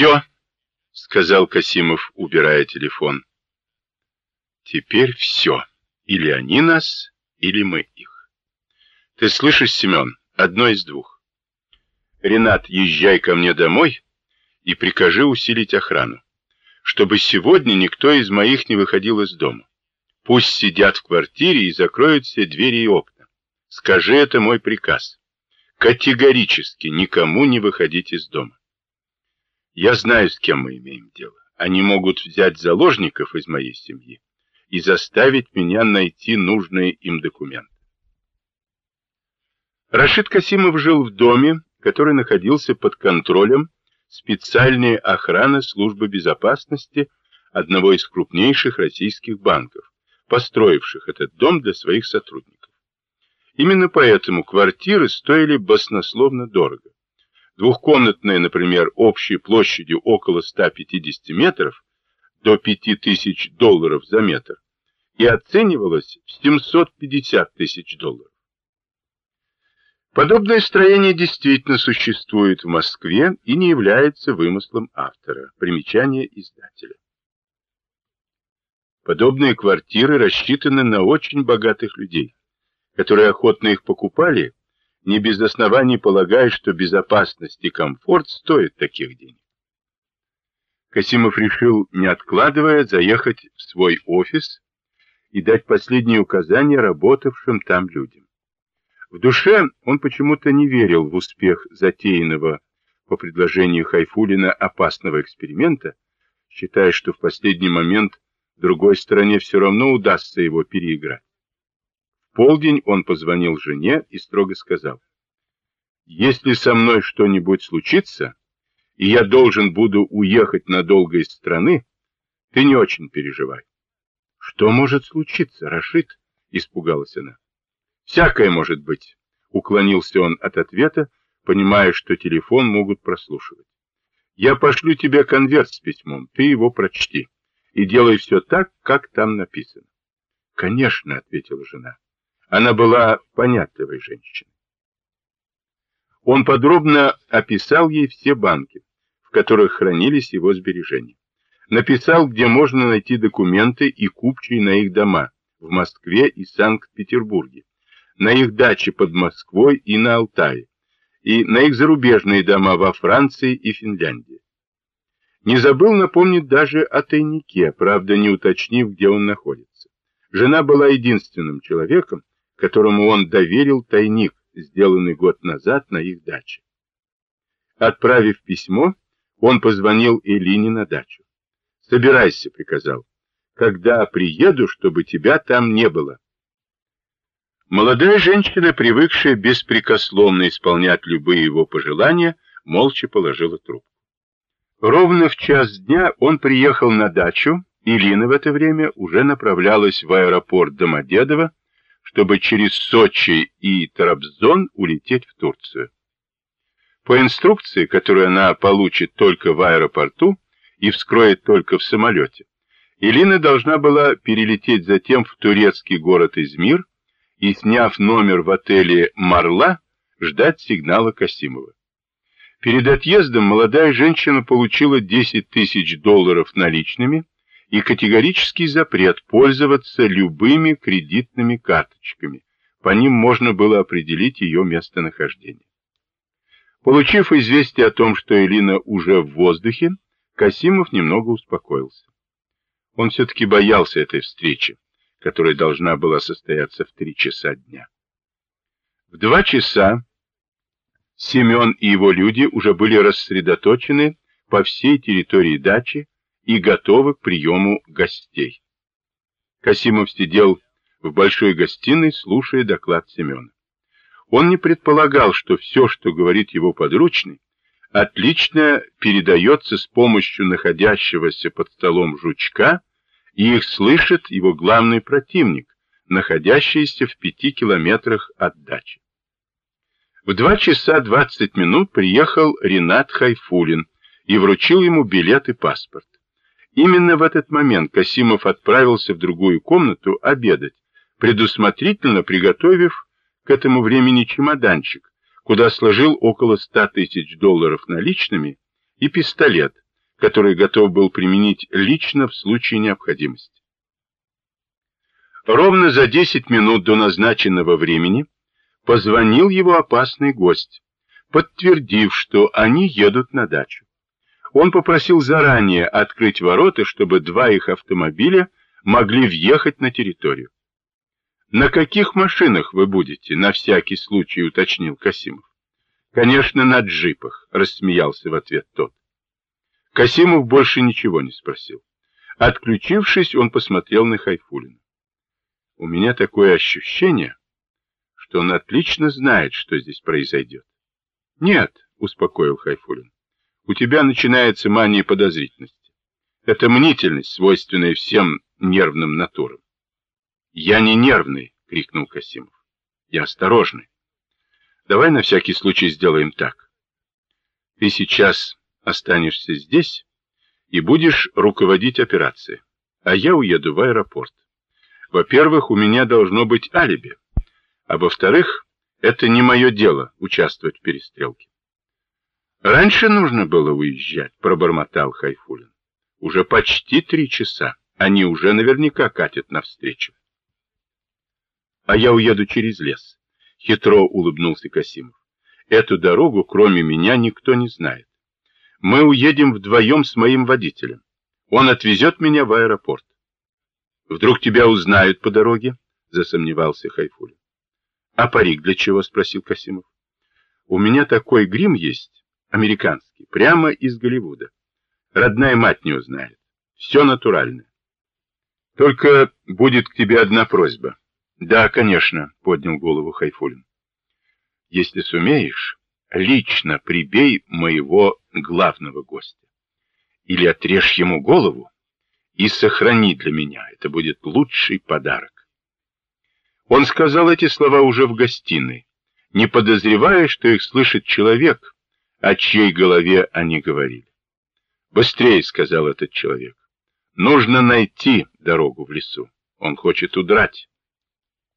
Все, сказал Касимов, убирая телефон. Теперь все. Или они нас, или мы их. Ты слышишь, Семен? Одно из двух. Ренат, езжай ко мне домой и прикажи усилить охрану, чтобы сегодня никто из моих не выходил из дома. Пусть сидят в квартире и закроют все двери и окна. Скажи, это мой приказ. Категорически никому не выходить из дома. Я знаю, с кем мы имеем дело. Они могут взять заложников из моей семьи и заставить меня найти нужные им документы. Рашид Касимов жил в доме, который находился под контролем специальной охраны службы безопасности одного из крупнейших российских банков, построивших этот дом для своих сотрудников. Именно поэтому квартиры стоили баснословно дорого. Двухкомнатная, например, общей площадью около 150 метров до 5000 долларов за метр и оценивалась в 750 тысяч долларов. Подобное строение действительно существует в Москве и не является вымыслом автора. Примечание издателя. Подобные квартиры рассчитаны на очень богатых людей, которые охотно их покупали не без оснований полагая, что безопасность и комфорт стоят таких денег. Касимов решил, не откладывая, заехать в свой офис и дать последние указания работавшим там людям. В душе он почему-то не верил в успех затеянного по предложению Хайфулина опасного эксперимента, считая, что в последний момент другой стороне все равно удастся его переиграть полдень он позвонил жене и строго сказал, «Если со мной что-нибудь случится, и я должен буду уехать надолго из страны, ты не очень переживай». «Что может случиться, Рашид?» — испугалась она. «Всякое может быть», — уклонился он от ответа, понимая, что телефон могут прослушивать. «Я пошлю тебе конверт с письмом, ты его прочти, и делай все так, как там написано». «Конечно», — ответила жена. Она была понятливой женщиной. Он подробно описал ей все банки, в которых хранились его сбережения. Написал, где можно найти документы и купчие на их дома в Москве и Санкт-Петербурге, на их дачи под Москвой и на Алтае, и на их зарубежные дома во Франции и Финляндии. Не забыл напомнить даже о тайнике, правда не уточнив, где он находится. Жена была единственным человеком, которому он доверил тайник, сделанный год назад на их даче. Отправив письмо, он позвонил Элине на дачу. «Собирайся», — приказал, — «когда приеду, чтобы тебя там не было». Молодая женщина, привыкшая беспрекословно исполнять любые его пожелания, молча положила трубку. Ровно в час дня он приехал на дачу, и Лина в это время уже направлялась в аэропорт Домодедово, чтобы через Сочи и Трабзон улететь в Турцию. По инструкции, которую она получит только в аэропорту и вскроет только в самолете, Илина должна была перелететь затем в турецкий город Измир и, сняв номер в отеле «Марла», ждать сигнала Касимова. Перед отъездом молодая женщина получила 10 тысяч долларов наличными, и категорический запрет пользоваться любыми кредитными карточками. По ним можно было определить ее местонахождение. Получив известие о том, что Элина уже в воздухе, Касимов немного успокоился. Он все-таки боялся этой встречи, которая должна была состояться в три часа дня. В два часа Семен и его люди уже были рассредоточены по всей территории дачи, и готовы к приему гостей. Касимов сидел в большой гостиной, слушая доклад Семена. Он не предполагал, что все, что говорит его подручный, отлично передается с помощью находящегося под столом жучка, и их слышит его главный противник, находящийся в пяти километрах от дачи. В два часа двадцать минут приехал Ренат Хайфулин и вручил ему билет и паспорт. Именно в этот момент Касимов отправился в другую комнату обедать, предусмотрительно приготовив к этому времени чемоданчик, куда сложил около ста тысяч долларов наличными и пистолет, который готов был применить лично в случае необходимости. Ровно за 10 минут до назначенного времени позвонил его опасный гость, подтвердив, что они едут на дачу. Он попросил заранее открыть ворота, чтобы два их автомобиля могли въехать на территорию. «На каких машинах вы будете?» — на всякий случай уточнил Касимов. «Конечно, на джипах», — рассмеялся в ответ тот. Касимов больше ничего не спросил. Отключившись, он посмотрел на Хайфулина. «У меня такое ощущение, что он отлично знает, что здесь произойдет». «Нет», — успокоил Хайфулин, — «у тебя начинается мания подозрительности. Это мнительность, свойственная всем нервным натурам. «Я не нервный!» — крикнул Касимов. «Я осторожный. Давай на всякий случай сделаем так. Ты сейчас останешься здесь и будешь руководить операцией, а я уеду в аэропорт. Во-первых, у меня должно быть алиби, а во-вторых, это не мое дело участвовать в перестрелке. Раньше нужно было уезжать, пробормотал Хайфулин. Уже почти три часа. Они уже наверняка катят навстречу а я уеду через лес. Хитро улыбнулся Касимов. Эту дорогу, кроме меня, никто не знает. Мы уедем вдвоем с моим водителем. Он отвезет меня в аэропорт. Вдруг тебя узнают по дороге? Засомневался Хайфулин. А парик для чего? Спросил Касимов. У меня такой грим есть, американский, прямо из Голливуда. Родная мать не узнает. Все натуральное. Только будет к тебе одна просьба. Да, конечно, поднял голову Хайфулин. Если сумеешь, лично прибей моего главного гостя. Или отрежь ему голову и сохрани для меня. Это будет лучший подарок. Он сказал эти слова уже в гостиной, не подозревая, что их слышит человек, о чьей голове они говорили. «Быстрее», — сказал этот человек. «Нужно найти дорогу в лесу. Он хочет удрать».